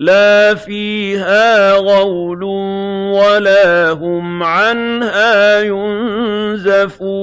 لَا فِيهَا غَوْلٌ وَلَا هُمْ عَنْهَا يُنزَفُونَ